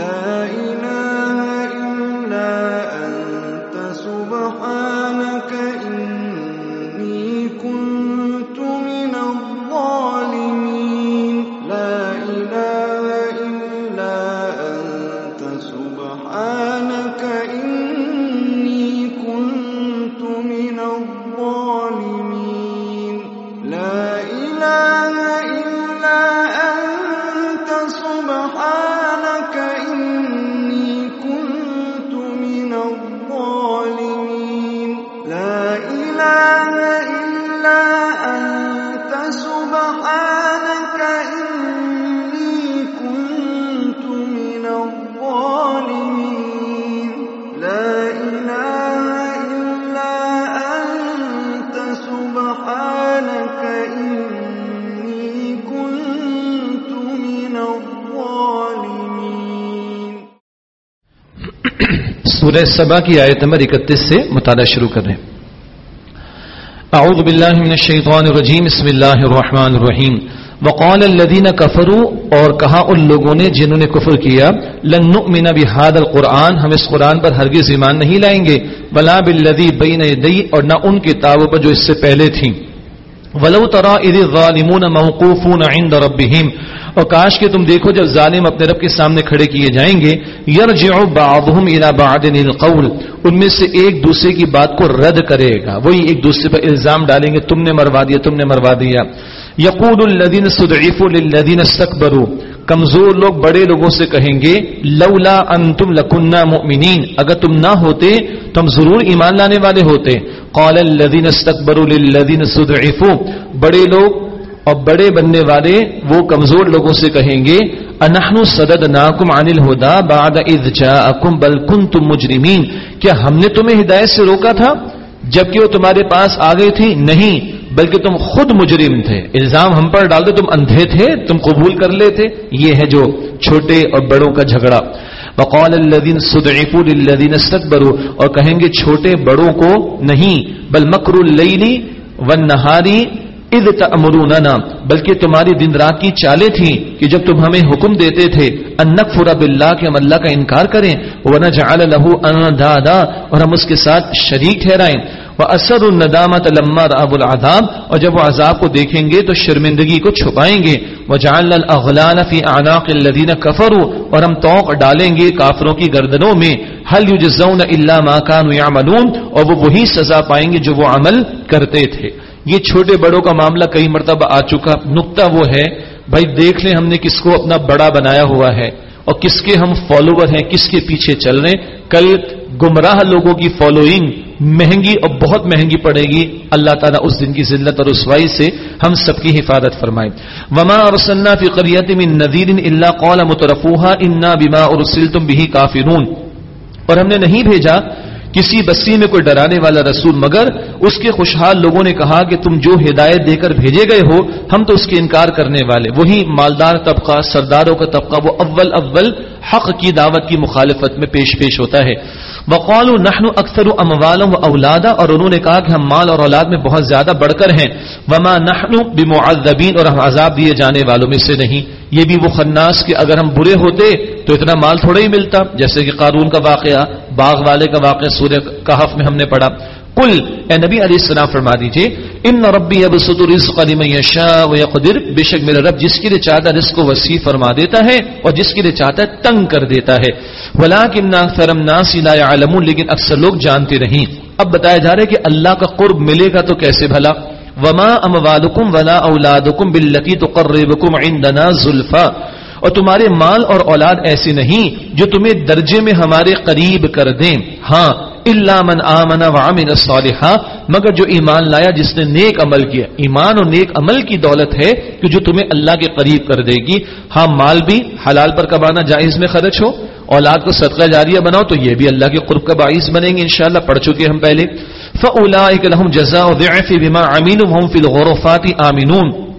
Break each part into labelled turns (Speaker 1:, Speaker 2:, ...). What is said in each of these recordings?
Speaker 1: لا إله سورہ سبا کی آیت نمبر اکتیس سے مطالعہ شروع کر رہے اعوذ باللہ من الشیطان الرجیم، بسم اللہ الرحمن الرحیم۔ وقال الذين كفروا اور کہا ان لوگوں نے جنہوں نے کفر کیا، لن نؤمن بهذا القرآن، ہم اس قرآن پر ہرگز ایمان نہیں لائیں گے۔ ولا بالذي بين يدي اور نہ ان کتابوں پر جو اس سے پہلے تھیں۔ ولو ترا اذ الظالمون موقوفون عند ربهم۔ اور کاش کہ تم دیکھو جب ظالم اپنے رب کے سامنے کھڑے کیے جائیں گے۔ یرجع بعضهم الى بعض القول ان میں سے ایک دوسرے کی بات کو رد کرے گا۔ وہی ایک دوسرے پر الزام ڈالیں گے۔ تم نے مروا دیا، تم نے مروا دیا۔ یقول الذين استضعفوا للذين استكبروا کمزور لوگ بڑے لوگوں سے کہیں گے، لولا انتم لکنا مؤمنین۔ اگر تم نہ ہوتے تم ضرور ایمان لانے والے ہوتے۔ قال الذين استكبروا للذين استضعفوا۔ بڑے لوگ اور بڑے بننے والے وہ کمزور لوگوں سے کہیں گے انحن سدد ناکم عن الہدا بعد اذ جاءکم بل کنتم مجرمین۔ کیا ہم نے تمہیں ہدایت سے روکا تھا؟ جبکہ وہ تمہارے پاس آ گئی تھی نہیں۔ بلکہ تم خود مجرم تھے۔ الزام ہم پر ڈال دے تم اندھے تھے، تم قبول کر لیتے یہ ہے جو چھوٹے اور بڑوں کا جھگڑا۔ وقال الذين استضعفوا للذين استكبروا اور کہیں گے چھوٹے بڑوں کو نہیں، بل مکر اللیل والنہاری اذ تأمروننا، بلکہ تمہاری دن رات کی چالیں تھیں کہ جب تم ہمیں حکم دیتے تھے ان نکفر باللہ کہ ہم اللہ کا انکار کریں، ونجعل له اندادا اور ہم اس کے ساتھ شریک ٹھہرائیں۔ واسر الندامت لما راب العذاب، اور جب وہ عذاب کو دیکھیں گے تو شرمندگی کو چھپائیں گے۔ وجعلنا الاغلال في اعناق الذين كفروا، اور ہم توق ڈالیں گے کافروں کی گردنوں میں۔ هل يجزون الا ما كانوا يعملون، اور وہ وہی سزا پائیں گے جو وہ عمل کرتے تھے۔ یہ چھوٹے بڑوں کا معاملہ کئی مرتبہ آ چکا۔ نقطہ وہ ہے، بھائی دیکھ لیں ہم نے کس کو اپنا بڑا بنایا ہوا ہے اور کس کے ہم فالوور ہیں، کس کے پیچھے چل رہے ہیں۔ کل گمراہ لوگوں کی فالوئنگ مہنگی اور بہت مہنگی پڑے گی۔ اللہ تعالیٰ اس دن کی ذلت اور رسوائی سے ہم سب کی حفاظت فرمائے۔ وما ارسلنا فی قریت من نذیر الا قال مترفوها انا بما ارسلتم به کافرون اور ہم نے نہیں بھیجا کسی بستی میں کوئی ڈرانے والا رسول، مگر اس کے خوشحال لوگوں نے کہا کہ تم جو ہدایت دے کر بھیجے گئے ہو، ہم تو اس کے انکار کرنے والے۔ وہی مالدار طبقہ، سرداروں کا طبقہ، وہ اول اول حق کی دعوت کی مخالفت میں پیش پیش ہوتا ہے۔ وقال نحن اکثر اموال و اولادا، اور انہوں نے کہا کہ ہم مال اور اولاد میں بہت زیادہ بڑھ کر ہیں۔ وما نحن بمعذبین، اور ہم عذاب دیے جانے والوں میں سے نہیں۔ یہ بھی وہ خناس کہ اگر ہم برے ہوتے تو اتنا مال تھوڑا ہی ملتا، جیسے کہ قارون کا واقعہ۔ باغ والے کا واقعہ سورہ کہف میں ہم نے پڑھا۔ کل اے نبی علیہ السلام فرما دیجیے، ان ربی اب رزق لمن یشاء و یقدر بے شک میرا رب جس کے لیے چاہتا رزق کو وسیع فرما دیتا ہے اور جس کے لیے چاہتا ہے تنگ کر دیتا ہے۔ ولکن اکثر الناس لا يعلمون، لیکن اکثر لوگ جانتے نہیں۔ اب بتایا جا رہا ہے کہ اللہ کا قرب ملے گا تو کیسے بھلا؟ وما اموالکم ولا اولادکم باللتی تقربکم عندنا زلفا اور تمہارے مال اور اولاد ایسے نہیں جو تمہیں درجے میں ہمارے قریب کر دیں۔ ہاں اللہ من آمن وعمل الصالحہ مگر جو ایمان لایا جس نے نیک عمل کیا۔ ایمان اور نیک عمل کی دولت ہے کہ جو تمہیں اللہ کے قریب کر دے گی۔ ہاں مال بھی حلال پر کمانا جائز میں خرچ ہو۔ اولاد کو صدقہ جاریہ بناؤ تو یہ بھی اللہ کے قرب کا باعث بنیں گے انشاءاللہ۔ پڑھ چکے ہم پہلے۔ فَأُولَئِكَ لَهُمْ جَزَاءُ ضِعْفِ بِمَا عَمِلُوا هُمْ فِي الْغُرُفَاتِ آمِنُونَ۔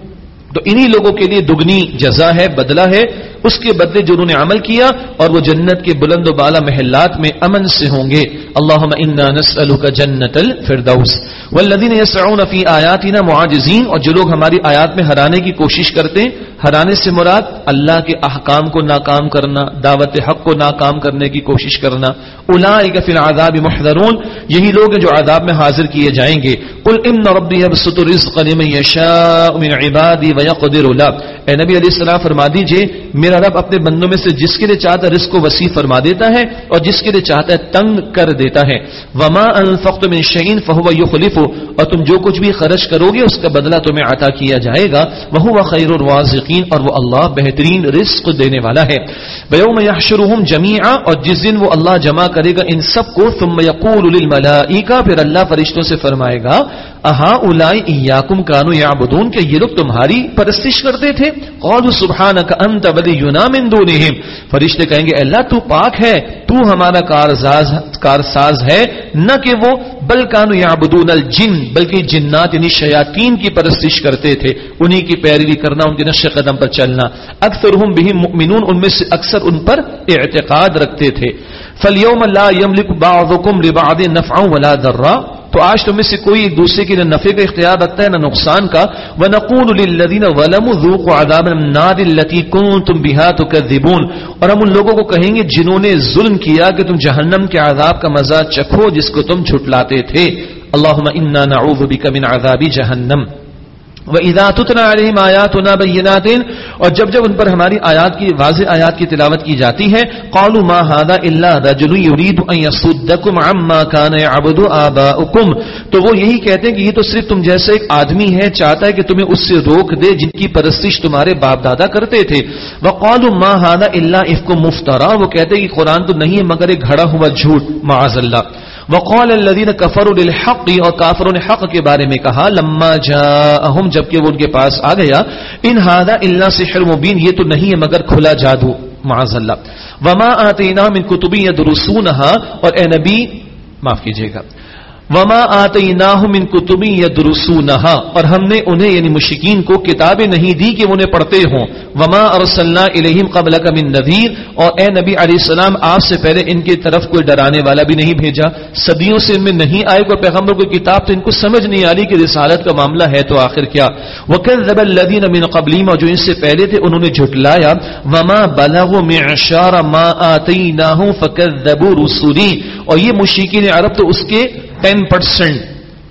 Speaker 1: تو انہی لوگوں کے لیے دگنی جزا ہے بدلہ ہے۔ اس کے بدلے جو انہوں نے عمل کیا اور وہ جنت کے بلند و بالا محلات میں امن سے ہوں گے۔ اللہ جنت الفردوس۔ والذین یسعون فی آیاتنا معاجزین، اور جو لوگ ہماری آیات میں ہرانے کی کوشش کرتے ہیں، ہرانے سے مراد اللہ کے احکام کو ناکام کرنا، دعوت حق کو ناکام کرنے کی کوشش کرنا۔ اولئک فی العذاب محضرون، یہی لوگ ہیں جو عذاب میں حاضر کیے جائیں گے۔ قل ان ربی یبسط الرزق لمن یشاء من عبادی ویقدر له اے نبی علیہ السلام، فرما دیجیے، میرا میرا رب اپنے بندوں میں سے جس کے لیے چاہتا ہے رزق کو وسیع فرما دیتا ہے اور جس کے لیے چاہتا ہے تنگ کر دیتا ہے۔ وما انفقت من شيء فهو يخلفه اور تم جو کچھ بھی خرچ کرو گے اس کا بدلہ تمہیں عطا کیا جائے گا۔ وهو خیر الرازقین اور وہ اللہ بہترین رزق دینے والا ہے۔ بیوم یحشرهم جميعا۔ اور جس دن وہ اللہ جمع کرے گا ان سب کو، ثم يقول للملائکہ پھر اللہ فرشتوں سے فرمائے گا اہا الائی ایاکم کانو یعبدون کہ یہ لوگ تمہاری پرستش کرتے تھے؟ قالوا سبحانك انت ولينا من دونهم فرشتے کہیں گے، اللہ تو پاک ہے، تو ہمارا کارساز کارساز ہے، نہ کہ وہ بل کانو یعبدون الجن، بلکہ جنات یعنی شیاطین کی پرستش کرتے تھے۔ انہی کی پیروی کرنا، ان کے نقش قدم پر چلنا۔ اکثرهم بهم مؤمنون، ان میں سے اکثر ان پر اعتقاد رکھتے تھے۔ فَالْيَوْمَ لَا يَمْلِكُ بَعْضُكُمْ لِبَعْضٍ نَفْعًا وَلَا ضَرًّا۔ تو آج تم میں سے کوئی ایک دوسرے کے نہ نفع کا اختیار رکھتا ہے، نہ نقصان کا۔ وہ نقول الدین ولم عذاب النار التي كنتم بها تكذبون۔ اور ہم ان لوگوں کو کہیں گے جنہوں نے ظلم کیا کہ تم جہنم کے عذاب کا مزہ چکھو جس کو تم جھٹلاتے تھے۔ اللهم انا نعوذ بك من عذاب جہنم۔ وہ علیہم بینات اور جب جب ان پر ہماری آیات کی واضح آیات کی تلاوت کی جاتی ہے، قالوا ما هذا الا رجل يريد ان يصدكم عما كان يعبد اباؤكم تو وہ یہی کہتے ہیں کہ یہ تو صرف تم جیسے ایک آدمی ہے چاہتا ہے کہ تمہیں اس سے روک دے جن کی پرستش تمہارے باپ دادا کرتے تھے۔ وقالوا ما هذا الا افك مفترا وہ کہتے ہیں کہ قرآن تو نہیں ہے، مگر ایک گھڑا ہوا جھوٹ، معاذ اللہ۔ وقال الذين كفروا للحق اور کافروں نے حق کے بارے میں کہا، لما جاءهم جبکہ وہ ان کے پاس آ گیا، ان هذا الا سحر مبين یہ تو نہیں ہے مگر کھلا جادو، معاذ اللہ۔ وما اتینا من كتب يدرسونها اور اے نبی، معاف کیجیے گا۔ وما آتیناہم من کتبی یدرسونہا اور ہم نے انہیں یعنی مشکین کو کتابیں نہیں دی کہ انہیں پڑھتے ہوں۔ وما ارسلنا الیہم قبلک من نذیر اور اے نبی علیہ السلام، آپ سے پہلے ان کی طرف کوئی ڈرانے والا بھی نہیں بھیجا۔ صدیوں سے ان میں نہیں آئے، کوئی پیغمبر کوئی کتاب تو ان کو سمجھ نہیں آ رہی کہ رسالت کا معاملہ ہے تو آخر کیا۔ وکر وکذب الذین من قبلیم اور جو ان سے پہلے تھے انہوں نے جھٹلایا۔ وما بلغوا معشار ما آتیناہم فکذبوا رسولی اور یہ مشکین عرب تو اس کے ٹین پرسینٹ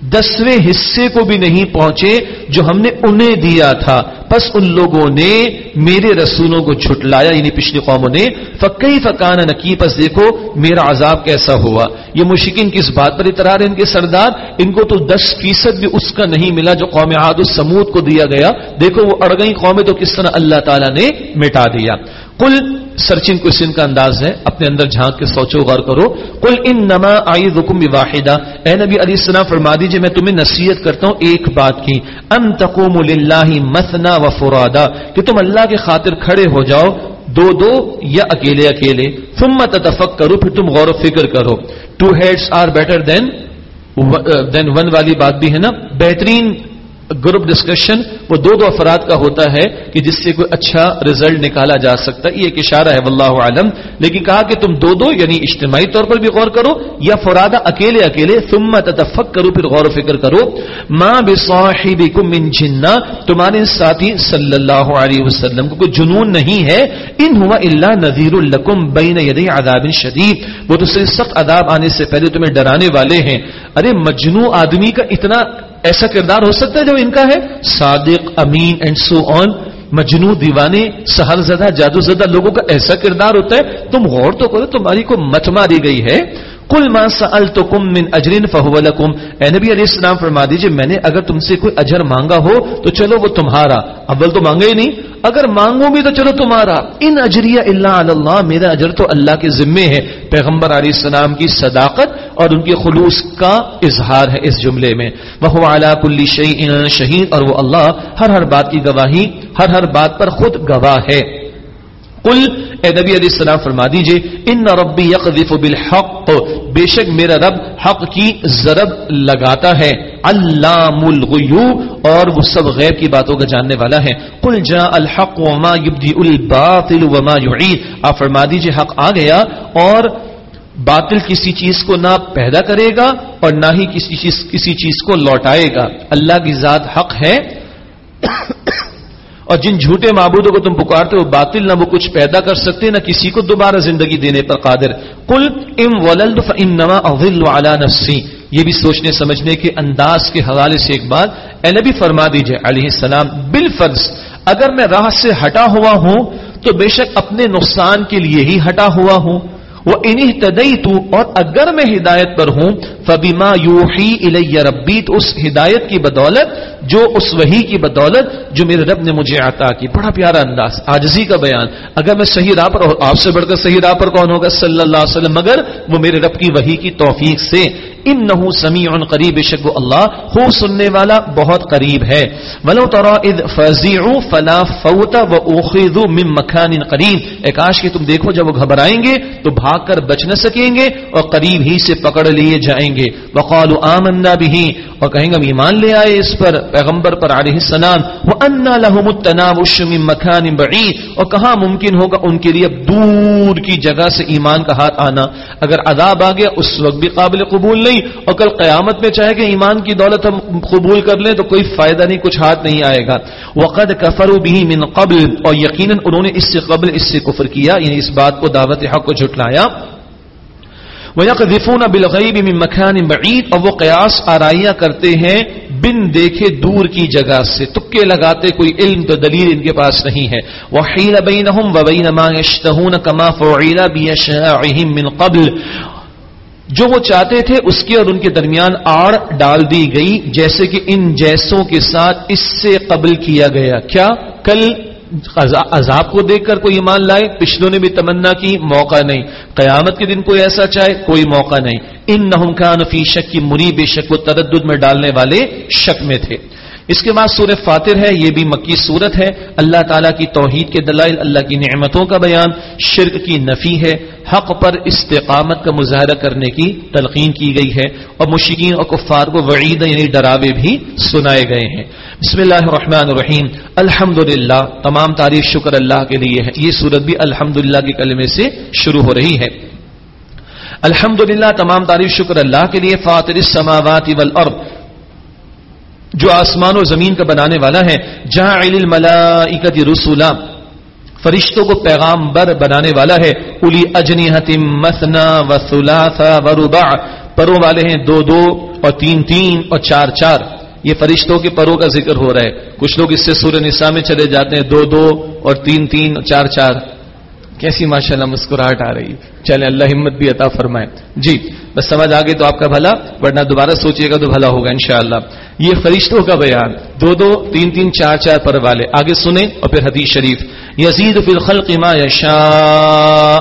Speaker 1: دسویں حصے کو بھی نہیں پہنچے جو ہم نے انہیں دیا تھا۔ پس ان لوگوں نے میرے رسولوں کو چھٹلایا یعنی پچھلی قوموں نے۔ فقی فکان نکی پس دیکھو، میرا عذاب کیسا ہوا؟ یہ مشکن کس بات پر اترار ہے ان کے سردار؟ ان کو تو دس فیصد بھی اس کا نہیں ملا جو قوم عاد السمود کو دیا گیا۔ دیکھو، وہ اڑ گئی قومیں تو کس طرح اللہ تعالیٰ نے مٹا دیا۔ کل سرچنگ کوشچن کا انداز ہے، اپنے اندر جھانک کے سوچو، غور کرو۔ کل ان نما آئی رکم واحدہ اے نبی علیہ السلام، فرما دیجیے میں تمہیں نصیحت کرتا ہوں ایک بات کی۔ ان تقوم للہ مسنا و فرادا کہ تم اللہ کے خاطر کھڑے ہو جاؤ، دو دو یا اکیلے اکیلے۔ ثم تتفق کرو پھر تم غور و فکر کرو۔ Two heads are better than than one والی بات بھی ہے نا۔ بہترین گروپ ڈسکشن وہ دو دو افراد کا ہوتا ہے کہ جس سے کوئی اچھا ریزلٹ نکالا جا سکتا ہے، یہ ایک اشارہ ہے، واللہ عالم لیکن کہا کہ تم دو دو یعنی اجتماعی طور پر بھی غور کرو یا فرادہ اکیلے اکیلے، ثم تتفق کرو پھر غور و فکر کرو۔ ماں بصاحبکم من جنہ، تمہارے ساتھی صلی اللہ علیہ وسلم کو کوئی جنون نہیں ہے۔ ان ہوا الا نذیر لکم بین یدی عذاب شدید۔ وہ تو صرف سخت عذاب آنے سے پہلے تمہیں ڈرانے والے ہیں۔ ارے مجنو آدمی کا اتنا ایسا کردار ہو سکتا ہے جو ان کا ہے؟ صادق، امین اینڈ سو آن مجنو دیوانے سہر زدہ جادو زدہ لوگوں کا ایسا کردار ہوتا ہے، تم غور تو کرو، تمہاری کو مت ماری گئی ہے۔ کل ما سألتکم من اجرین فہو لکم اے نبی علیہ السلام فرما دیجیے، میں نے اگر تم سے کوئی اجر مانگا ہو تو چلو وہ تمہارا۔ اول تو مانگا ہی نہیں، اگر مانگو بھی تو چلو تمہارا۔ ان اجریہ اللہ اللہ، میرا اجر تو اللہ کے ذمے ہے۔ پیغمبر علیہ السلام کی صداقت اور ان کے خلوص کا اظہار ہے اس جملے میں۔ وہ اعلیٰ کلی شعی شہید، اور وہ اللہ ہر ہر بات کی گواہی، ہر ہر بات پر خود گواہ ہے۔ کل اے نبی علیہ السلام فرما دیجیے، ان ربی یقذف بالحق. بے شک میرا رب حق کی ضرب لگاتا ہے۔ علام الغیوب، اور وہ سب غیب کی باتوں کا جاننے والا ہے۔ قل جاء الحق وما يبدئ الباطل وما يعيد آپ فرما دیجیے، حق آ گیا اور باطل کسی چیز کو نہ پیدا کرے گا اور نہ ہی کسی چیز کسی چیز کو لوٹائے گا۔ اللہ کی ذات حق ہے۔ اور جن جھوٹے معبودوں کو تم پکارتے ہو، باطل نہ وہ کچھ پیدا کر سکتے، نہ کسی کو دوبارہ زندگی دینے پر قادر۔ کل ام ولد فانما اضل على نفسی۔ یہ بھی سوچنے، سمجھنے کے انداز کے حوالے سے ایک بات، اے نبی فرما دیجیے علیہ السلام، بالفرض اگر میں راہ سے ہٹا ہوا ہوں، تو بے شک اپنے نقصان کے لیے ہی ہٹا ہوا ہوں۔ وہ انہیں تدئی تو اور اگر میں ہدایت پر ہوں، فبیما یوحی الیہ ربی، تو اس ہدایت کی بدولت، جو اس وہی کی بدولت، جو میرے رب نے مجھے عطا کی۔ بڑا پیارا انداز آجزی کا بیان۔ اگر میں صحیح راہ پر آپ سے بڑھ کر صحیح راہ پر کون ہوگا؟ صلی اللہ علیہ وسلم، مگر وہ میرے رب کی وہی کی توفیق سے۔ ان نہ سمیع قریب شک اللہ ہو سننے والا بہت قریب ہے۔ ولو ترا اذ فزعوا فلا فوت واخذوا من مكان قریب۔ اے کاش کہ تم دیکھو جب وہ گھبرائیں گے تو بھاگ کر بچ نہ سکیں گے اور قریب ہی سے پکڑ لیے جائیں گے۔ وقالوا آمنا به۔ اور کہیں گے ہم ایمان لے آئے اس پر، پیغمبر پر علیہ السلام۔ وَأَنَّا لَهُمُ التَّنَاوُشُ مِن مَكَانٍ بَعِيدٍ اور کہاں ممکن ہوگا ان کے لیے دور کی جگہ سے ایمان کا ہاتھ آنا۔ اگر عذاب آ گیا، اس وقت بھی قابل قبول نہیں۔ گئی اور کل قیامت میں چاہے کہ ایمان کی دولت ہم قبول کر لیں تو کوئی فائدہ نہیں، کچھ ہاتھ نہیں آئے گا۔ وقد كفروا به من قبل اور یقینا انہوں نے اس سے قبل اس سے کفر کیا یعنی اس بات کو دعوت حق کو جھٹلایا۔ وَيَقْذِفُونَ بِالْغَيْبِ مِن مَكَانٍ بَعِيدٍ اور وہ قیاس آرائیاں کرتے ہیں بن دیکھے دور کی جگہ سے، تکے لگاتے کوئی علم تو دلیل ان کے پاس نہیں ہے۔ وَحِيلَ بَيْنَهُمْ وَبَيْنَ مَا يَشْتَهُونَ كَمَا فُعِلَ بِيَشَاعِهِمْ مِن قَبْلِ جو وہ چاہتے تھے اس کے اور ان کے درمیان آڑ ڈال دی گئی، جیسے کہ ان جیسوں کے ساتھ اس سے قبل کیا گیا۔ کیا؟ کل عذاب کو دیکھ کر کوئی ایمان لائے؟ پچھلوں نے بھی تمنا کی، موقع نہیں۔ قیامت کے دن کوئی ایسا چاہے؟ کوئی موقع نہیں۔ ان نہ فی شک کی منی بے شک وہ تردد میں ڈالنے والے شک میں تھے۔ اس کے بعد سورہ فاتر ہے، یہ بھی مکی صورت ہے۔ اللہ تعالیٰ کی توحید کے دلائل، اللہ کی نعمتوں کا بیان، شرک کی نفی ہے۔ حق پر استقامت کا مظاہرہ کرنے کی تلقین کی گئی ہے۔ اور مشکین اور کفار کو وعید یعنی ڈراوے بھی سنائے گئے ہیں۔ بسم اللہ الرحمن الرحیم۔ الحمد تمام تعریف شکر اللہ کے لیے ہے۔ یہ صورت بھی الحمد کے کلمے سے شروع ہو رہی ہے۔ الحمد تمام تعریف شکر اللہ کے لیے فاتر السماوات والارض۔ جو آسمان و زمین کا بنانے والا ہے جہاں الملائکت رسولا، فرشتوں کو پیغام بر بنانے والا ہے الی اجنی حتم مسنا و سلاسا و ربا پروں والے ہیں دو دو اور تین تین اور چار چار۔ یہ فرشتوں کے پروں کا ذکر ہو رہا ہے۔ کچھ لوگ اس سے سورہ نساء میں چلے جاتے ہیں، دو دو اور تین تین اور چار چار۔ کیسی ماشاء اللہ مسکراہٹ آ رہی چلے اللہ ہمت بھی عطا فرمائے۔ جی بس سمجھ آگے تو آپ کا بھلا، ورنہ دوبارہ سوچئے گا تو بھلا ہوگا انشاءاللہ۔ یہ فرشتوں کا بیان۔ دو دو، تین تین، چار چار پر والے۔ آگے سنیں اور پھر حدیث شریف۔ یزید فی الخلق ما یشاء۔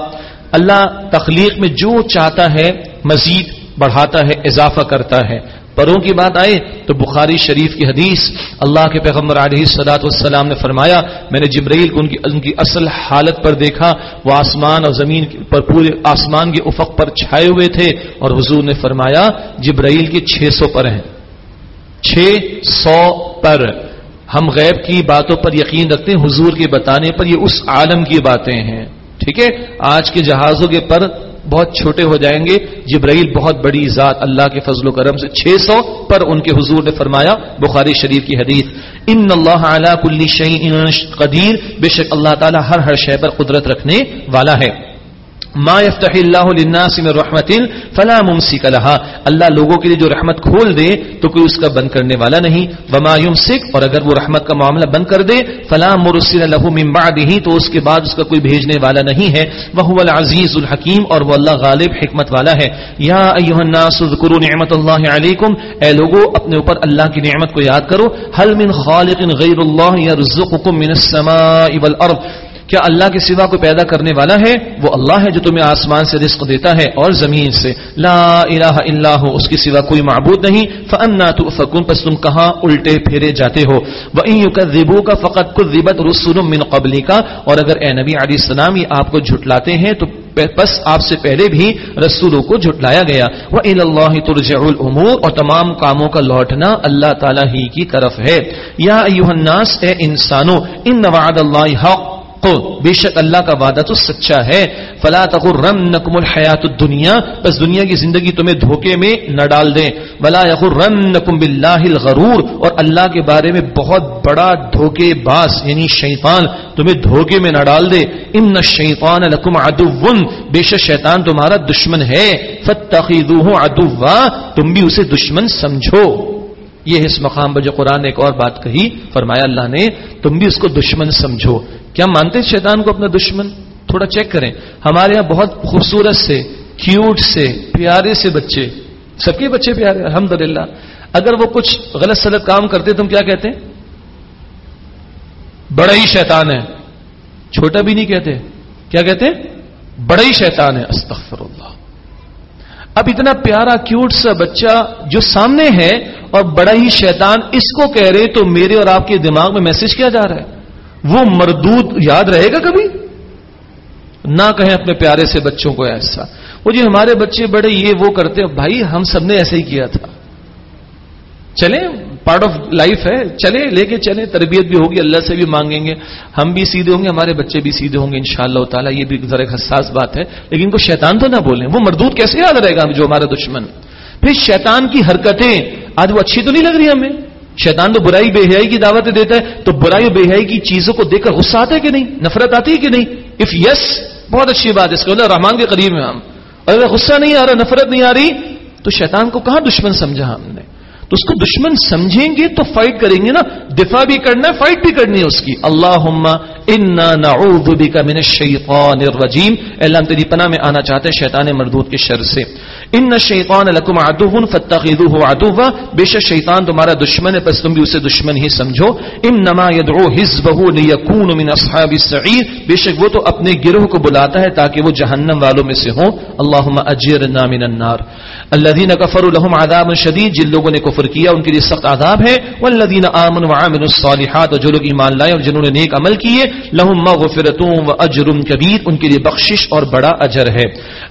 Speaker 1: اللہ تخلیق میں جو چاہتا ہے، مزید بڑھاتا ہے، اضافہ کرتا ہے۔ پروں کی بات آئے تو بخاری شریف کی حدیث اللہ کے پیغمبر علیہ صداط والسلام نے فرمایا، میں نے جبرائیل کو ان کی ان کی اصل حالت پر دیکھا، وہ آسمان اور زمین پر پورے آسمان کے افق پر چھائے ہوئے تھے اور حضور نے فرمایا، جبرائیل کے چھ سو پر ہیں۔ چھ سو پر۔ ہم غیب کی باتوں پر یقین رکھتے ہیں، حضور کے بتانے پر یہ اس عالم کی باتیں ہیں۔ ٹھیک ہے؟ آج کے جہازوں کے پر بہت چھوٹے ہو جائیں گے۔ جبرائیل بہت بڑی ذات اللہ کے فضل و کرم سے چھ سو پر ان کے حضور نے فرمایا، بخاری شریف کی حدیث، ان اللہ اعلیٰ کلی شعین قدیر بے شک اللہ تعالیٰ ہر ہر شے پر قدرت رکھنے والا ہے۔ ما يفتح اللہ للناس من رحمت فلا ممسک لها۔ اللہ لوگوں کے لیے جو رحمت کھول دے تو کوئی اس کا بند کرنے والا نہیں۔ وما يمسک اور اگر وہ رحمت کا معاملہ بند کر دے، فلا مرسل له من بعده، تو اس کے بعد اس کا کوئی بھیجنے والا نہیں ہے۔ وهو العزیز الحکیم اور وہ اللہ غالب حکمت والا ہے۔ یا ایها الناس اذكروا نعمت اللہ علیکم۔ اے لوگوں اپنے اوپر اللہ کی نعمت کو یاد کرو۔ هل من خالق غیر اللہ يرزقكم من السماء والارض کیا اللہ کے سوا کوئی پیدا کرنے والا ہے؟ وہ اللہ ہے جو تمہیں آسمان سے رزق دیتا ہے اور زمین سے۔ لا الہ الا ہو، اس کے سوا کوئی معبود نہیں۔ فانا تؤفكون، پس تم کہاں الٹے پھیرے جاتے ہو؟ وان يكذبوك فقد كذبت رسل من قبلك۔ اور اگر اے نبی علیہ السلام یہ آپ کو جھٹلاتے ہیں، تو بس آپ سے پہلے بھی رسولوں کو جھٹلایا گیا۔ وہ اللہ ترجع الامور اور تمام کاموں کا لوٹنا اللہ تعالی ہی کی طرف ہے۔ یا ایوہ الناس، اے انسانوں، ان وعد اللہ حق۔ بے شک اللہ کا وعدہ تو سچا ہے. فلا تغرنکم الحیات الدنیا. بس دنیا کی زندگی تمہیں دھوکے میں نہ ڈال دیں. ولا یغرنکم باللہ الغرور. اور اللہ کے بارے میں بہت بڑا دھوکے باز یعنی شیطان، تمہیں دھوکے میں نہ ڈال دے. ان الشیطان لکم عدو. بے شک شیطان تمہارا دشمن ہے. فتخذوه عدوا. تم بھی اسے دشمن سمجھو. یہ اس مقام پر جو قرآن نے ایک اور بات کہی، فرمایا اللہ نے، تم بھی اس کو دشمن سمجھو۔ کیا مانتے شیطان کو اپنا دشمن؟ تھوڑا چیک کریں۔ ہمارے یہاں بہت خوبصورت سے، کیوٹ سے، پیارے سے بچے۔ سب کے بچے پیارے الحمد اگر وہ کچھ غلط سلط کام کرتے، تم کیا کہتے؟ بڑا ہی شیطان ہے۔ چھوٹا بھی نہیں کہتے۔ کیا کہتے؟ بڑا ہی شیطان ہے۔ استغفر اللہ۔ اب اتنا پیارا، کیوٹ سا بچہ جو سامنے ہے اور بڑا ہی شیطان اس کو کہہ رہے تو میرے اور آپ کے دماغ میں میسج کیا جا رہا ہے؟ وہ مردود یاد رہے گا کبھی؟ نہ کہیں اپنے پیارے سے بچوں کو ایسا۔ وہ جی ہمارے بچے بڑے یہ وہ کرتے بھائی ہم سب نے ایسے ہی کیا تھا۔ چلیں پارٹ آف لائف ہے۔ چلے لے کے چلیں، تربیت بھی ہوگی، اللہ سے بھی مانگیں گے۔ ہم بھی سیدھے ہوں گے، ہمارے بچے بھی سیدھے ہوں گے ان شاء اللہ تعالیٰ، یہ بھی ذرا حساس بات ہے۔ لیکن کو شیطان تو نہ بولیں، وہ مردود کیسے یاد رہے گا جو ہمارا دشمن؟ پھر شیطان کی حرکتیں، آج وہ اچھی تو نہیں لگ رہی ہمیں؟ شیطان تو برائی بے حیائی کی دعوتیں دیتا ہے، تو برائی بے حیائی کی چیزوں کو دیکھ کر غصہ آتا ہے کہ نہیں؟ نفرت آتی ہے کہ نہیں؟ اف یس بہت اچھی بات ہے اس کو رحمان کے قریب میں ہم۔ اگر غصہ نہیں آ رہا، نفرت نہیں آ رہی، تو شیطان کو کہاں دشمن سمجھا ہم نے؟ تو اس کو دشمن سمجھیں گے تو فائٹ کریں گے نا۔ دفاع بھی کرنا ہے فائٹ بھی کرنی ہے اس کی۔ اللہ نعوذ بک من الشیطان الرجیم۔ اللہ، ہم تیری پناہ میں آنا چاہتے ہیں، شیطان مردود کے شر سے۔ ان شیطان لکم عدو فتخذوه عدوا بے شک شیطان تمہارا دشمن ہے، پس تم بھی اسے دشمن ہی سمجھو۔ انما يدعو حزبه ليكون من اصحاب السعير بے شک وہ تو اپنے گروہ کو بلاتا ہے تاکہ وہ جہنم والوں میں سے ہوں۔ اللهم اجرنا من النار۔ الذين كفروا لهم عذاب شديد جن لوگوں نے کفر کیا، ان کے لیے سخت عذاب ہے۔ والذین آمنوا وعملوا الصالحات، جو لوگ ایمان لائے اور جنہوں نے نیک عمل کیے لهم مغفرۃ واجر کبیر۔ ان کے لیے بخشش اور بڑا اجر ہے۔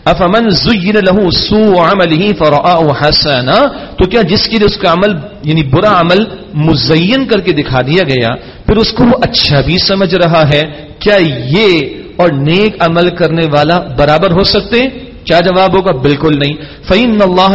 Speaker 1: افمن زین له سوء عمله فرآه حسنا، تو کیا جس کے لیے اس کا عمل یعنی برا عمل مزین کر کے دکھا دیا گیا، پھر اس کو وہ اچھا بھی سمجھ رہا ہے، کیا یہ اور نیک عمل کرنے والا برابر ہو سکتے؟ کیا جواب ہوگا؟ بالکل نہیں. فعین اللہ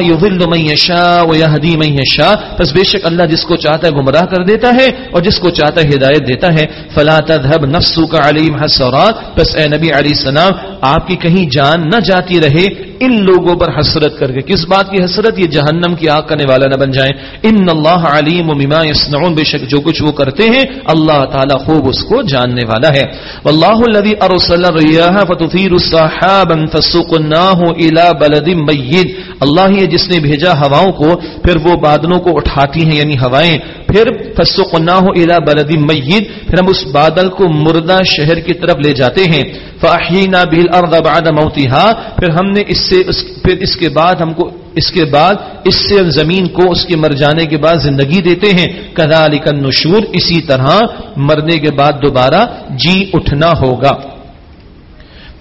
Speaker 1: شاہ بس بے شک اللہ جس کو چاہتا ہے گمراہ کر دیتا ہے اور جس کو چاہتا ہے ہدایت دیتا ہے. فلا تذهب نفسك عليهم حسرات. بس اے نبی علیہ السلام، آپ کی کہیں جان نہ جاتی رہے. ان لوگوں پر حسرت کر کے. کس بات کی حسرت؟ یہ جہنم کی آگ کرنے والا نہ بن جائیں. ان اللہ علیم بما يصنعون. بے شک جو کچھ وہ کرتے ہیں، اللہ تعالی خوب اس کو جاننے والا ہے. والله الذي ارسل الرياح فتثير السحابا فسقناه الى بلد ميت۔ اللہ ہی ہے جس نے بھیجا ہواؤں کو، پھر وہ بادلوں کو اٹھاتی ہیں یعنی ہوائیں۔ پھر فسقناه الى بلد ميت۔ پھر ہم اس بادل کو مردہ شہر کی طرف لے جاتے ہیں۔ فاحینا به الارض بعد موتها۔ پھر ہم نے اس سے اس پھر اس کے بعد ہم کو اس کے بعد اس سے زمین کو اس کے مر جانے کے بعد زندگی دیتے ہیں۔ کذالک النشور۔ اسی طرح مرنے کے بعد دوبارہ جی اٹھنا ہوگا۔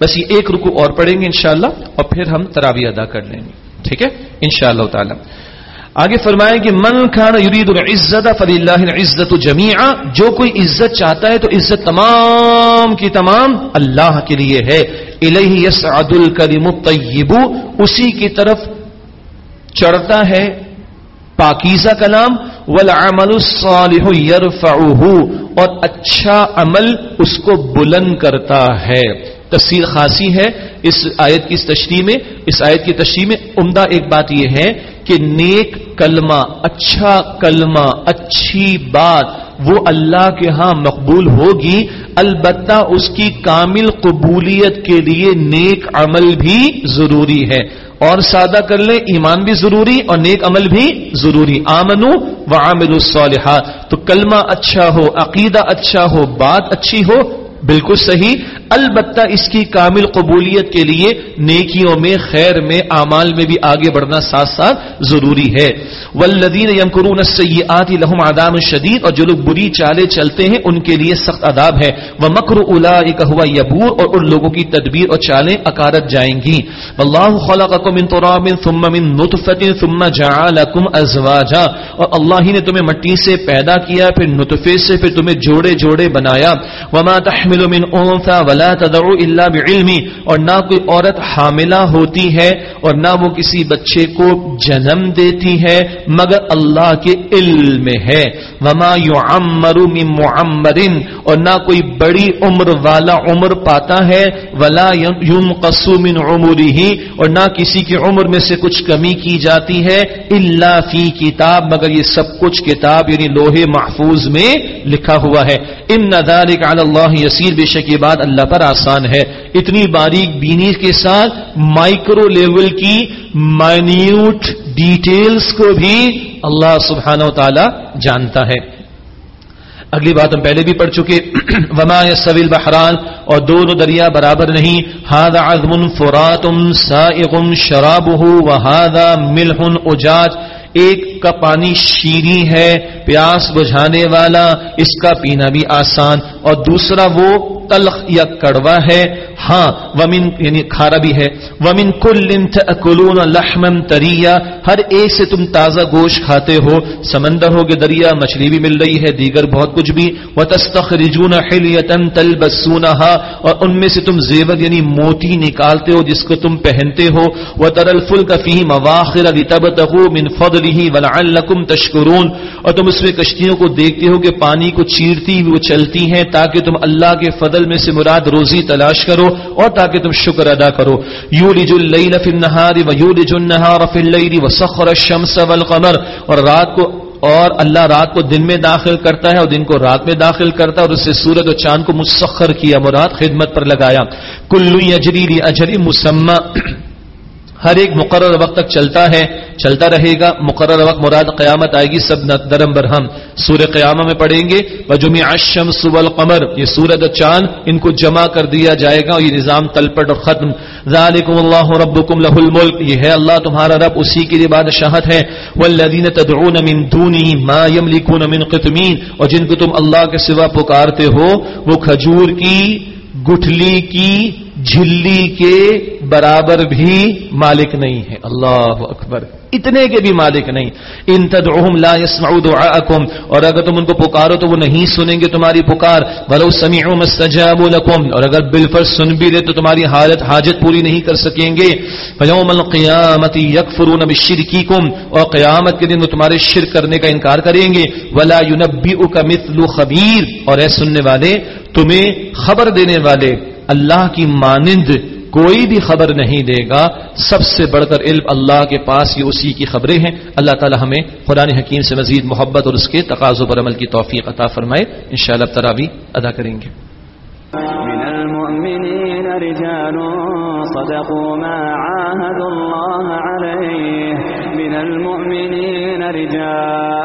Speaker 1: بس یہ ایک رکو اور پڑھیں گے انشاءاللہ اور پھر ہم تراوی ادا کر لیں گے۔ ٹھیک ہے؟ انشاءاللہ تعالی۔ آگے فرمائیں کہ من کھانا یرید العزت فلی اللہ عزت جمیعا، جو کوئی عزت چاہتا ہے تو عزت تمام کی تمام اللہ کے لیے ہے۔ الہ یسعد الکریم الطیب، اسی کی طرف چڑھتا ہے پاکیزہ کلام، والعمل الصالح يرفعه اور اچھا عمل اس کو بلند کرتا ہے۔ تفصیل خاصی ہے اس آیت کی تشریح میں، اس آیت کی تشریح میں عمدہ ایک بات یہ ہے کہ نیک کلمہ اچھا کلمہ، اچھی بات وہ اللہ کے ہاں مقبول ہوگی، البتہ اس کی کامل قبولیت کے لیے نیک عمل بھی ضروری ہے۔ اور سادہ کر لیں، ایمان بھی ضروری اور نیک عمل بھی ضروری۔ آمنو و عامل الصالحات۔ تو کلمہ اچھا ہو، عقیدہ اچھا ہو، بات اچھی ہو، بالکل صحیح۔ البتہ اس کی کامل قبولیت کے لیے نیکیوں میں، خیر میں، اعمال میں بھی آگے بڑھنا ساتھ ساتھ ضروری ہے۔ والذین یمکرون السیئات لهم عذاب شدید اور جو لوگ بری چالیں چلتے ہیں، ان کے لیے سخت عذاب ہے۔ ومکر اولئک هو یبور اور ان لوگوں کی تدبیر اور چالیں اکارت جائیں گی۔ والله خلقکم من تراب ثم من نطفه ثم جعلکم ازواجا اور اللہ ہی نے تمہیں مٹی سے پیدا کیا، پھر نطفے سے، پھر تمہیں جوڑے جوڑے بنایا۔ وما تحمل من انثى ولا تدعو الا بعلمي اور نہ کوئی عورت حاملہ ہوتی ہے اور نہ وہ کسی بچے کو جنم دیتی ہے، مگر اللہ کے علم میں ہے۔ وما يعمر من معمر اور نہ کوئی بڑی عمر والا عمر پاتا ہے۔ ولا ينقص من عمره اور نہ کسی کی عمر میں سے کچھ کمی کی جاتی ہے۔ الا فی کتاب، مگر یہ سب کچھ کتاب یعنی لوہے محفوظ میں لکھا ہوا ہے۔ ان ذلك على الله يسير۔ بے شک یہ بات اللہ پر آسان ہے۔ اتنی باریک بینی کے ساتھ مائکرو لیول کی مائنیوٹ ڈیٹیلز کو بھی اللہ سبحانہ و تعالی جانتا ہے۔ اگلی بات ہم پہلے بھی پڑھ چکے۔ وما سویل بحران اور دونوں دریا برابر نہیں۔ ہاد عزم فراتم سائغ شرابه وهذا ملح اجاج ایک کا پانی شیریں ہے، پیاس بجھانے والا، اس کا پینا بھی آسان۔ اور دوسرا وہ تلخ یا کڑوا ہے۔ ہاں ومن یعنی کھارا بھی ہے۔ ومن کل لحمن تریا ہر ایک سے تم تازہ گوشت کھاتے ہو۔ سمندر ہو کے دریا، مچھلی بھی مل رہی ہے، دیگر بہت کچھ بھی۔ وہ تستخرجون حلیتن تلبسونها۔ اور ان میں سے تم زیور یعنی موتی نکالتے ہو، جس کو تم پہنتے ہو۔ وہ ترل فل کا فی مواخر لتبتغوا من فضله ولعلکم تشکرون اور تم اس میں کشتیوں کو دیکھتے ہو کہ پانی کو چیرتی وہ چلتی ہیں، تاکہ تم اللہ کے فضل بدل میں سے مراد روزی تلاش کرو اور تاکہ تم شکر ادا کرو۔ یولج اللیل فی النہار و یولج النہار فی اللیل وسخر الشمس والقمر۔ اور رات کو اور اللہ رات کو دن میں داخل کرتا ہے اور دن کو رات میں داخل کرتا ہے اور اس سے سورج اور چاند کو مسخر کیا۔ مراد خدمت پر لگایا۔ کلو اجری اجری مسمہ۔ ہر ایک مقرر وقت تک چلتا ہے، چلتا رہے گا، مقرر وقت مراد قیامت آئے گی سب درم برہم سور قیامہ میں پڑھیں گے بجمی اشم سول قمر یہ سورج چاند ان کو جمع کر دیا جائے گا اور یہ نظام تلپٹ اور ختم۔ ذالکم اللہ ربکم لہ الملک یہ ہے اللہ، تمہارا رب اسی کی بادشاہت ہے۔ والذین تدعون من دونہ ما یملکون من قطمین اور جن کو تم اللہ کے سوا پکارتے ہو، وہ کھجور کی، گٹھلی کی جھلی کے برابر بھی مالک نہیں ہے۔ اللہ اکبر۔ اتنے کے بھی مالک نہیں۔ ان تدعوهم لا يسمعوا دعاءكم اور اگر تم ان کو پکارو تو وہ نہیں سنیں گے تمہاری پکار۔ ولو سمعوا ما استجابوا لكم۔ اور اگر بالفرض سن بھی لے تو تمہاری حالت حاجت پوری نہیں کر سکیں گے۔ فيوم القيامه يكفرون بشرككم اور قیامت کے دن وہ تمہارے شرک کرنے کا انکار کریں گے۔ ولا ينبئك مثل خبير۔ اور اے سننے والے، تمہیں خبر دینے والے اللہ کی مانند کوئی بھی خبر نہیں دے گا۔ سب سے بڑھ کر علم اللہ کے پاس یہ اسی کی خبریں ہیں۔ اللہ تعالی ہمیں قرآن حکیم سے مزید محبت اور اس کے تقاضوں پر عمل کی توفیق عطا فرمائے۔ ان شاء اللہ تراوی ادا کریں گے۔ من المؤمنین رجال صدقوا ما عاهدوا الله عليه من المؤمنین رجال